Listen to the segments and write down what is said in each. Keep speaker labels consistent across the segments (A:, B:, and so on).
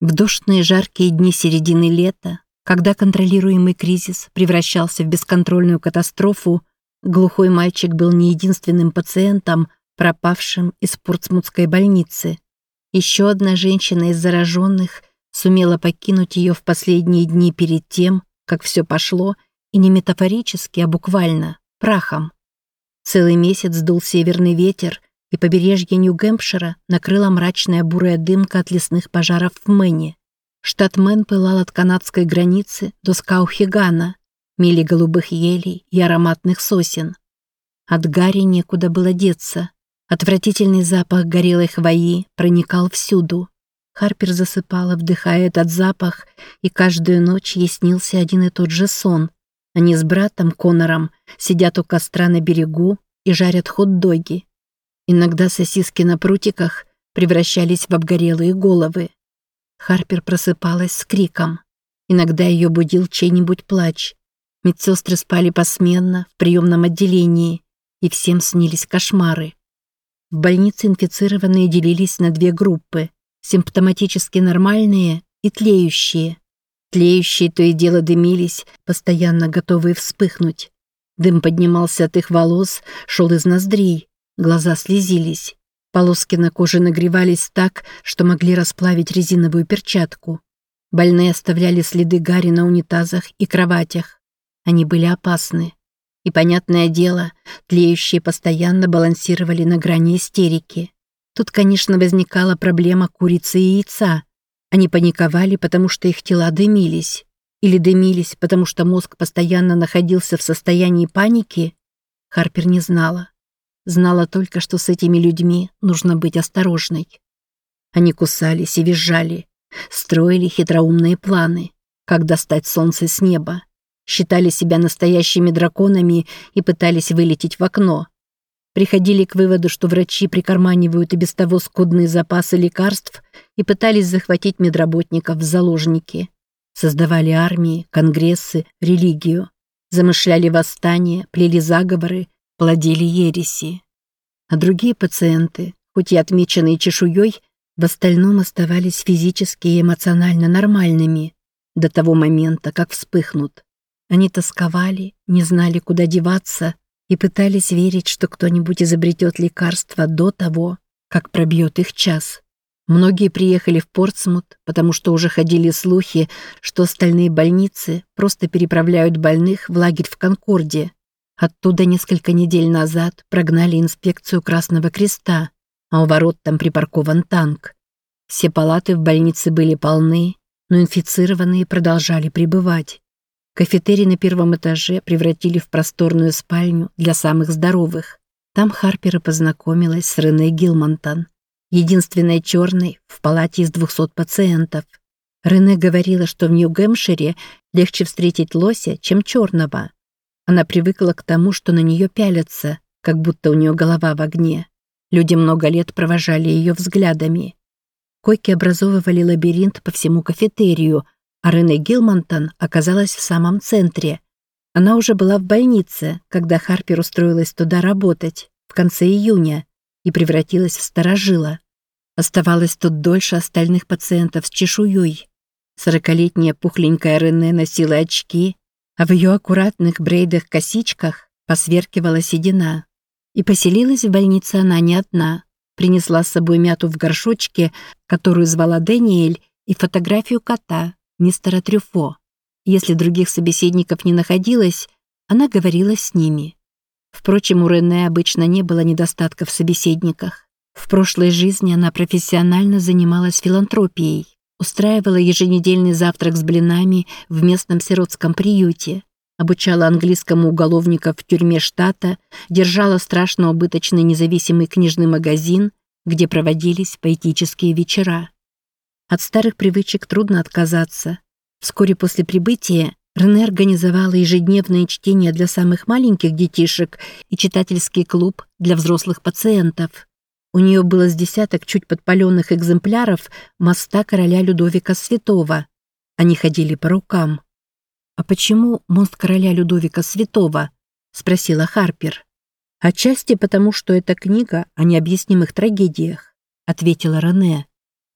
A: В душные жаркие дни середины лета, когда контролируемый кризис превращался в бесконтрольную катастрофу, глухой мальчик был не единственным пациентом, пропавшим из Портсмутской больницы. Еще одна женщина из зараженных сумела покинуть ее в последние дни перед тем, как все пошло, и не метафорически, а буквально, прахом. Целый месяц дул северный ветер, и побережье Нью-Гэмпшира накрыла мрачная бурая дымка от лесных пожаров в Мэне. Штат Мэн пылал от канадской границы до Скаухигана, мили голубых елей и ароматных сосен. От Гарри некуда было деться. Отвратительный запах горелой хвои проникал всюду. Харпер засыпала, вдыхая этот запах, и каждую ночь ей снился один и тот же сон. Они с братом Конором сидят у костра на берегу и жарят хот-доги. Иногда сосиски на прутиках превращались в обгорелые головы. Харпер просыпалась с криком. Иногда ее будил чей-нибудь плач. Медсестры спали посменно в приемном отделении, и всем снились кошмары. В больнице инфицированные делились на две группы – симптоматически нормальные и тлеющие. Тлеющие то и дело дымились, постоянно готовые вспыхнуть. Дым поднимался от их волос, шел из ноздрей, глаза слезились. Полоски на коже нагревались так, что могли расплавить резиновую перчатку. Больные оставляли следы гари на унитазах и кроватях. Они были опасны. И, понятное дело, тлеющие постоянно балансировали на грани истерики. Тут, конечно, возникала проблема курицы и яйца. Они паниковали, потому что их тела дымились. Или дымились, потому что мозг постоянно находился в состоянии паники. Харпер не знала. Знала только, что с этими людьми нужно быть осторожной. Они кусались и визжали, строили хитроумные планы, как достать солнце с неба, считали себя настоящими драконами и пытались вылететь в окно. Приходили к выводу, что врачи прикарманивают и без того скудные запасы лекарств и пытались захватить медработников в заложники. Создавали армии, конгрессы, религию. Замышляли восстания, плели заговоры плодили ереси. А другие пациенты, хоть и отмеченные чешуей, в остальном оставались физически и эмоционально нормальными до того момента, как вспыхнут. Они тосковали, не знали, куда деваться и пытались верить, что кто-нибудь изобретет лекарство до того, как пробьет их час. Многие приехали в Портсмут, потому что уже ходили слухи, что остальные больницы просто переправляют больных в лагерь в Конкорде, Оттуда несколько недель назад прогнали инспекцию Красного Креста, а у ворот там припаркован танк. Все палаты в больнице были полны, но инфицированные продолжали пребывать. Кафетерий на первом этаже превратили в просторную спальню для самых здоровых. Там Харпер познакомилась с Рене Гилмонтон, единственной черной в палате из 200 пациентов. Рене говорила, что в Нью-Гэмпшире легче встретить лося, чем черного. Она привыкла к тому, что на нее пялятся, как будто у нее голова в огне. Люди много лет провожали ее взглядами. Койки образовывали лабиринт по всему кафетерию, а Рене Гилмонтон оказалась в самом центре. Она уже была в больнице, когда Харпер устроилась туда работать, в конце июня, и превратилась в старожила. Оставалась тут дольше остальных пациентов с чешуей. Сорокалетняя пухленькая Рене носила очки, а в ее аккуратных брейдах-косичках посверкивала седина. И поселилась в больнице она не одна. Принесла с собой мяту в горшочке, которую звала Дэниэль, и фотографию кота, мистера Трюфо. Если других собеседников не находилось, она говорила с ними. Впрочем, у Рене обычно не было недостатка в собеседниках. В прошлой жизни она профессионально занималась филантропией устраивала еженедельный завтрак с блинами в местном сиротском приюте, обучала английскому уголовников в тюрьме штата, держала страшно убыточный независимый книжный магазин, где проводились поэтические вечера. От старых привычек трудно отказаться. Вскоре после прибытия Рене организовала ежедневное чтение для самых маленьких детишек и читательский клуб для взрослых пациентов. У нее было с десяток чуть подпаленных экземпляров моста короля Людовика Святого. Они ходили по рукам. «А почему мост короля Людовика Святого?» — спросила Харпер. «Отчасти потому, что это книга о необъяснимых трагедиях», — ответила Рене.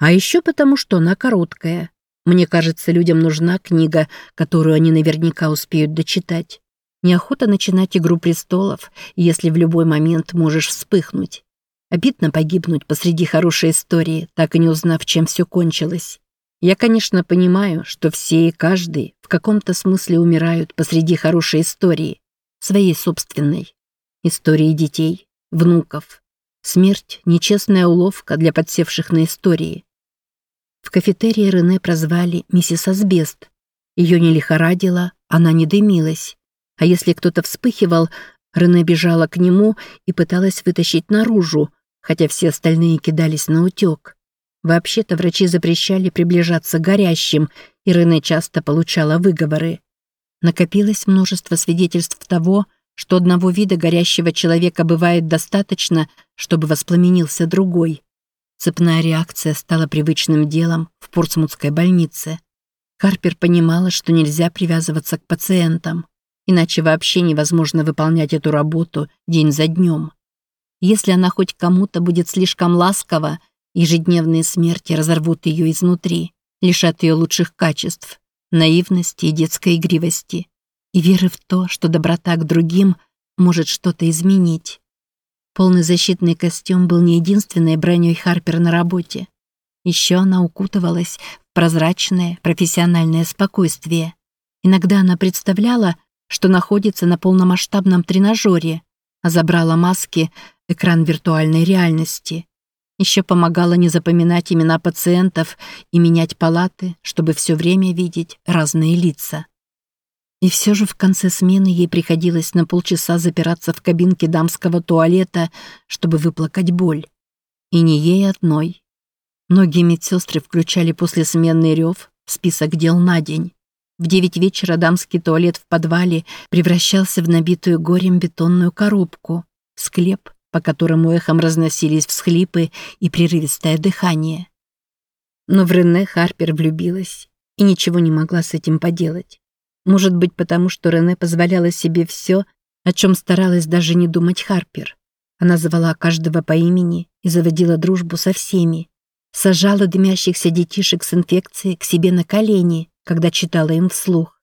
A: А еще потому, что она короткая. Мне кажется, людям нужна книга, которую они наверняка успеют дочитать. Неохота начинать «Игру престолов», если в любой момент можешь вспыхнуть. Обидно погибнуть посреди хорошей истории, так и не узнав, чем все кончилось. Я, конечно, понимаю, что все и каждый в каком-то смысле умирают посреди хорошей истории, своей собственной. Истории детей, внуков. Смерть – нечестная уловка для подсевших на истории. В кафетерии Рене прозвали миссис Асбест. Ее не лихорадило, она не дымилась. А если кто-то вспыхивал, Рене бежала к нему и пыталась вытащить наружу, хотя все остальные кидались на утек. Вообще-то врачи запрещали приближаться к горящим, и Рене часто получала выговоры. Накопилось множество свидетельств того, что одного вида горящего человека бывает достаточно, чтобы воспламенился другой. Цепная реакция стала привычным делом в Портсмутской больнице. Харпер понимала, что нельзя привязываться к пациентам, иначе вообще невозможно выполнять эту работу день за днем. Если она хоть кому-то будет слишком ласкова, ежедневные смерти разорвут ее изнутри, лишат ее лучших качеств, наивности и детской игривости, и веры в то, что доброта к другим может что-то изменить. Полный защитный костюм был не единственной броней Харпер на работе. Еще она укутывалась в прозрачное профессиональное спокойствие. Иногда она представляла, что находится на полномасштабном тренажере, а забрала маски экран виртуальной реальности. Еще помогала не запоминать имена пациентов и менять палаты, чтобы все время видеть разные лица. И все же в конце смены ей приходилось на полчаса запираться в кабинке дамского туалета, чтобы выплакать боль. И не ей одной. Многие медсестры включали послесменный рев в список дел на день. В девять вечера дамский туалет в подвале превращался в набитую горем бетонную коробку, склеп, по которому эхом разносились всхлипы и прерывистое дыхание. Но в Рене Харпер влюбилась и ничего не могла с этим поделать. Может быть, потому что Рене позволяла себе все, о чем старалась даже не думать Харпер. Она звала каждого по имени и заводила дружбу со всеми. Сажала дымящихся детишек с инфекцией к себе на колени, когда читала им вслух.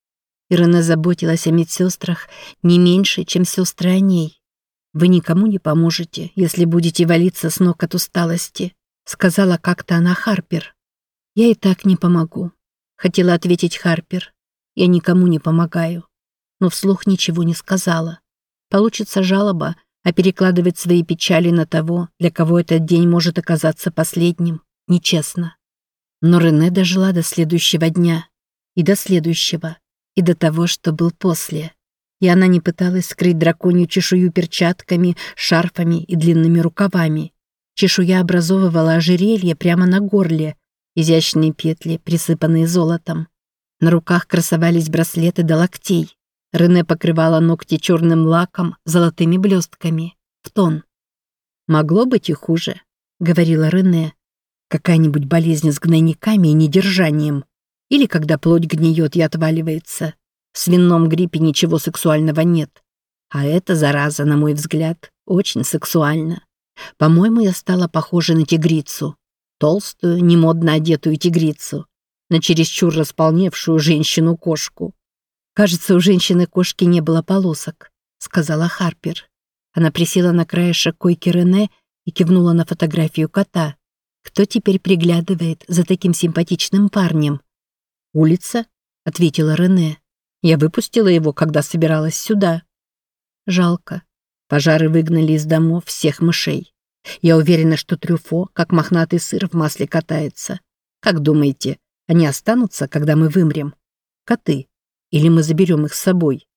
A: И Рене заботилась о медсестрах не меньше, чем сестры о ней. «Вы никому не поможете, если будете валиться с ног от усталости», сказала как-то она Харпер. «Я и так не помогу», хотела ответить Харпер, я никому не помогаю. Но вслух ничего не сказала. Получится жалоба, а перекладывать свои печали на того, для кого этот день может оказаться последним, нечестно. Но Рене дожила до следующего дня. И до следующего. И до того, что был после. И она не пыталась скрыть драконью чешую перчатками, шарфами и длинными рукавами. Чешуя образовывала ожерелье прямо на горле, изящные петли, присыпанные золотом. На руках красовались браслеты до локтей. Рене покрывала ногти черным лаком, золотыми блестками. В тон. «Могло быть и хуже», — говорила Рене. «Какая-нибудь болезнь с гнойниками и недержанием. Или когда плоть гниет и отваливается. В свином гриппе ничего сексуального нет. А эта зараза, на мой взгляд, очень сексуальна. По-моему, я стала похожа на тигрицу. Толстую, немодно одетую тигрицу на чересчур располневшую женщину-кошку. «Кажется, у женщины-кошки не было полосок», — сказала Харпер. Она присела на краешек койки Рене и кивнула на фотографию кота. «Кто теперь приглядывает за таким симпатичным парнем?» «Улица», — ответила Рене. «Я выпустила его, когда собиралась сюда». «Жалко. Пожары выгнали из домов всех мышей. Я уверена, что трюфо, как мохнатый сыр в масле катается. Как думаете, они останутся, когда мы вымрем. Коты. Или мы заберем их с собой.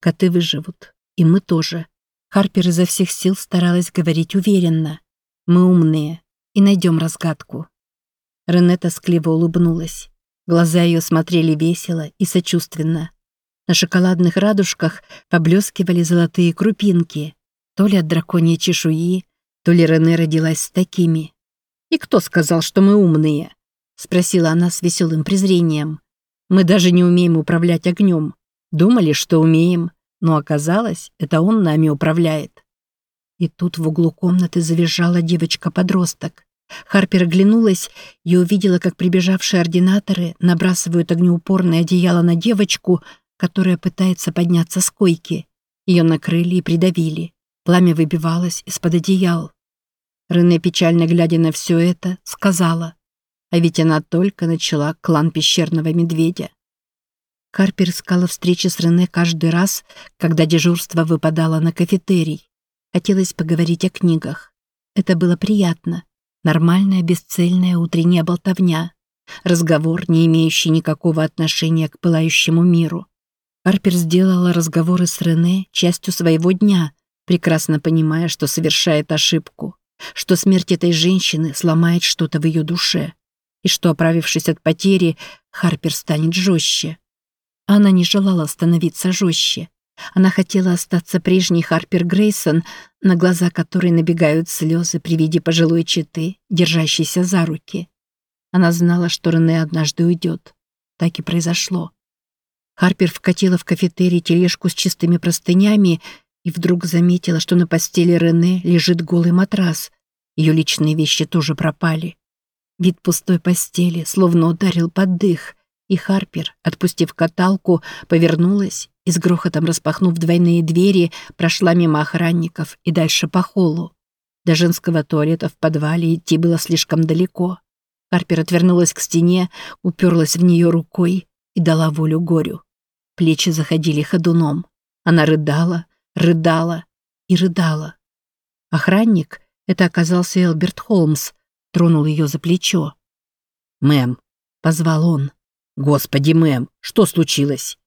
A: Коты выживут. И мы тоже. Харпер изо всех сил старалась говорить уверенно. Мы умные. И найдем разгадку. Рене тоскливо улыбнулась. Глаза ее смотрели весело и сочувственно. На шоколадных радужках поблескивали золотые крупинки. То ли от драконьей чешуи, то ли Рене родилась с такими. «И кто сказал, что мы умные?» — спросила она с веселым презрением. «Мы даже не умеем управлять огнем. Думали, что умеем, но оказалось, это он нами управляет». И тут в углу комнаты завизжала девочка-подросток. Харпер оглянулась и увидела, как прибежавшие ординаторы набрасывают огнеупорное одеяло на девочку, которая пытается подняться с койки. Ее накрыли и придавили. Пламя выбивалось из-под одеял. Рене, печально глядя на все это, сказала, а ведь она только начала клан пещерного медведя. Харпер искала встречи с Рене каждый раз, когда дежурство выпадало на кафетерий. Хотелось поговорить о книгах. Это было приятно. Нормальная, бесцельная утренняя болтовня. Разговор, не имеющий никакого отношения к пылающему миру. Харпер сделала разговоры с Рене частью своего дня, прекрасно понимая, что совершает ошибку, что смерть этой женщины сломает что-то в ее душе, и что, оправившись от потери, Харпер станет жестче. Она не желала становиться жестче. Она хотела остаться прежней Харпер Грейсон, на глаза которой набегают слезы при виде пожилой четы, держащейся за руки. Она знала, что Рене однажды уйдет. Так и произошло. Харпер вкатила в кафетерий тележку с чистыми простынями и вдруг заметила, что на постели Рене лежит голый матрас. Ее личные вещи тоже пропали. Вид пустой постели словно ударил под дых, и Харпер, отпустив каталку, повернулась и с грохотом распахнув двойные двери, прошла мимо охранников и дальше по холлу. До женского туалета в подвале идти было слишком далеко. Харпер отвернулась к стене, уперлась в нее рукой и дала волю горю. Плечи заходили ходуном. Она рыдала, рыдала и рыдала. Охранник, это оказался Элберт Холмс, тронул ее за плечо. «Мэм», — позвал он. «Господи, мэм, что случилось?»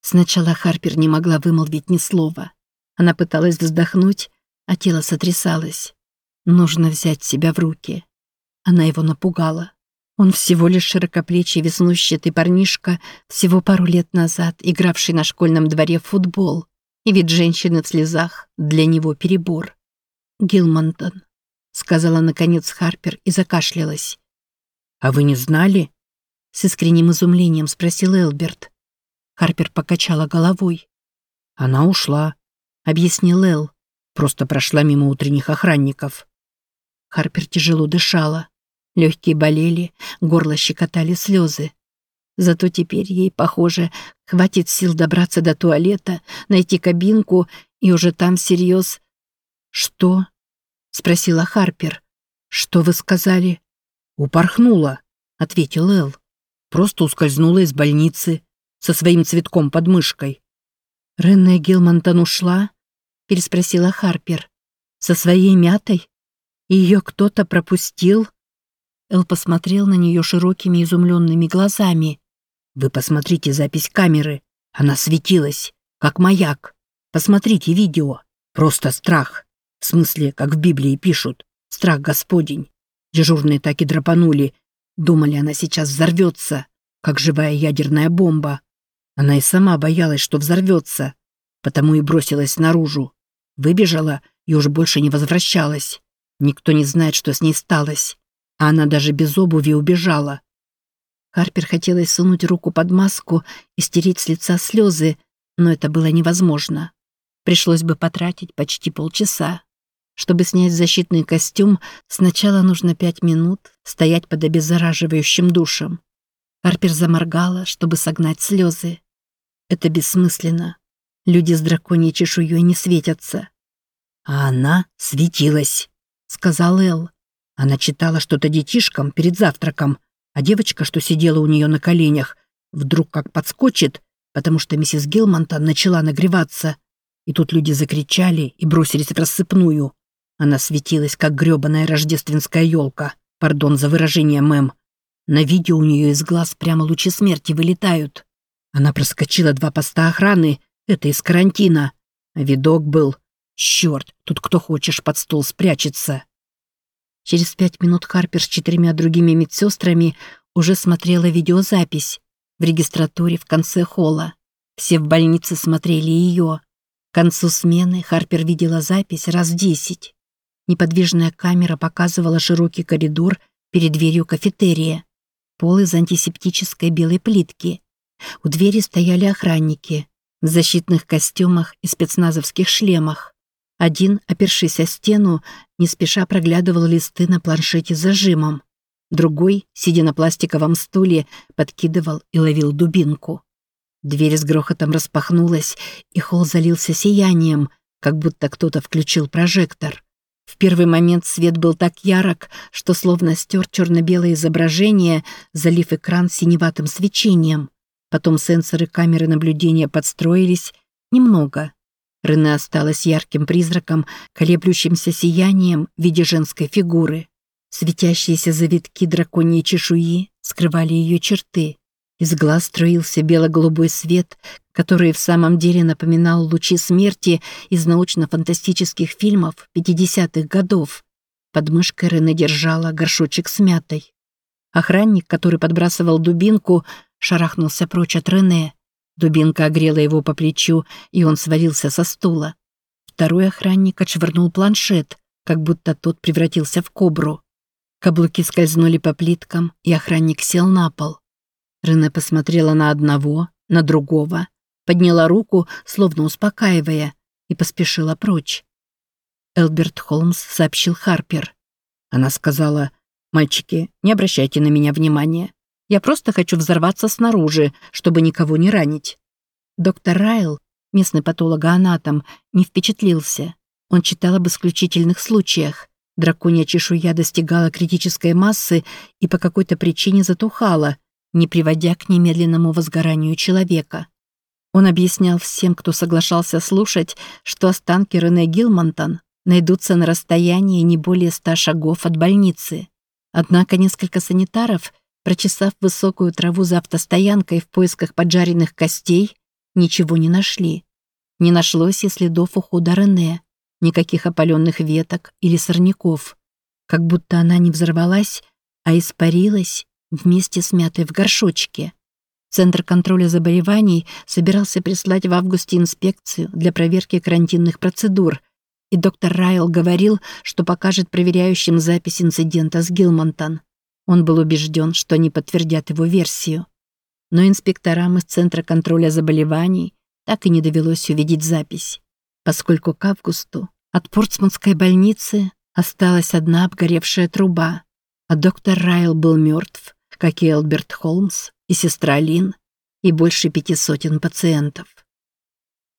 A: Сначала Харпер не могла вымолвить ни слова. Она пыталась вздохнуть, а тело сотрясалось. Нужно взять себя в руки. Она его напугала. Он всего лишь широкоплечий веснущатый парнишка, всего пару лет назад игравший на школьном дворе в футбол. И вид женщины в слезах для него перебор. «Гилмонтон», — сказала наконец Харпер и закашлялась. «А вы не знали?» — с искренним изумлением спросил Элберт. Харпер покачала головой. «Она ушла», — объяснил Эл. «Просто прошла мимо утренних охранников». Харпер тяжело дышала. Легкие болели, горло щекотали слезы. Зато теперь ей, похоже, хватит сил добраться до туалета, найти кабинку и уже там всерьез... «Что?» — спросила Харпер. «Что вы сказали?» «Упорхнула», — ответил Эл. «Просто ускользнула из больницы со своим цветком под мышкой». «Ренне Гилмонтон ушла?» — переспросила Харпер. «Со своей мятой? Ее кто-то пропустил?» Эл посмотрел на нее широкими изумленными глазами. «Вы посмотрите запись камеры. Она светилась, как маяк. Посмотрите видео. Просто страх. В смысле, как в Библии пишут. Страх Господень. Дежурные так и драпанули. Думали, она сейчас взорвется, как живая ядерная бомба. Она и сама боялась, что взорвется, потому и бросилась наружу. Выбежала и уже больше не возвращалась. Никто не знает, что с ней сталось а она даже без обуви убежала. Харпер хотелось сунуть руку под маску и стереть с лица слезы, но это было невозможно. Пришлось бы потратить почти полчаса. Чтобы снять защитный костюм, сначала нужно пять минут стоять под обеззараживающим душем. Харпер заморгала, чтобы согнать слезы. Это бессмысленно. Люди с драконьей чешуей не светятся. «А она светилась», — сказал Эл. Она читала что-то детишкам перед завтраком, а девочка, что сидела у нее на коленях, вдруг как подскочит, потому что миссис Гилмонтон начала нагреваться. И тут люди закричали и бросились в рассыпную. Она светилась, как грёбаная рождественская елка. Пардон за выражение, мэм. На видео у нее из глаз прямо лучи смерти вылетают. Она проскочила два поста охраны, это из карантина. А видок был... Черт, тут кто хочешь под стол спрячется. Через пять минут Харпер с четырьмя другими медсестрами уже смотрела видеозапись в регистратуре в конце холла. Все в больнице смотрели ее. К концу смены Харпер видела запись раз десять. Неподвижная камера показывала широкий коридор перед дверью кафетерия. Пол из антисептической белой плитки. У двери стояли охранники в защитных костюмах и спецназовских шлемах. Один, опершись о стену, не спеша проглядывал листы на планшете с зажимом. Другой, сидя на пластиковом стуле, подкидывал и ловил дубинку. Дверь с грохотом распахнулась, и холл залился сиянием, как будто кто-то включил прожектор. В первый момент свет был так ярок, что словно стер черно-белое изображение, залив экран синеватым свечением. Потом сенсоры камеры наблюдения подстроились немного. Рене осталась ярким призраком, колеблющимся сиянием в виде женской фигуры. Светящиеся завитки драконьей чешуи скрывали ее черты. Из глаз струился бело-голубой свет, который в самом деле напоминал лучи смерти из научно-фантастических фильмов 50-х годов. Под мышкой Рене держала горшочек с мятой. Охранник, который подбрасывал дубинку, шарахнулся прочь от Рене. Дубинка огрела его по плечу, и он свалился со стула. Второй охранник отшвырнул планшет, как будто тот превратился в кобру. Каблуки скользнули по плиткам, и охранник сел на пол. Рене посмотрела на одного, на другого, подняла руку, словно успокаивая, и поспешила прочь. Элберт Холмс сообщил Харпер. Она сказала, «Мальчики, не обращайте на меня внимания. Я просто хочу взорваться снаружи, чтобы никого не ранить». Доктор Райл, местный патологоанатом, не впечатлился. Он читал об исключительных случаях. Драконья чешуя достигала критической массы и по какой-то причине затухала, не приводя к немедленному возгоранию человека. Он объяснял всем, кто соглашался слушать, что останки Рене Гилмонтон найдутся на расстоянии не более ста шагов от больницы. Однако несколько санитаров, прочесав высокую траву за автостоянкой в поисках поджаренных костей, ничего не нашли. Не нашлось и следов ухода Рене, никаких опаленных веток или сорняков. Как будто она не взорвалась, а испарилась вместе с мятой в горшочке. Центр контроля заболеваний собирался прислать в августе инспекцию для проверки карантинных процедур, и доктор Райл говорил, что покажет проверяющим запись инцидента с Гилмонтон. Он был убежден, что они подтвердят его версию. Но инспекторам из Центра контроля заболеваний так и не довелось увидеть запись, поскольку к августу от Портсмутской больницы осталась одна обгоревшая труба, а доктор Райл был мертв как и Элберт Холмс и сестра Лин, и больше пяти сотен пациентов.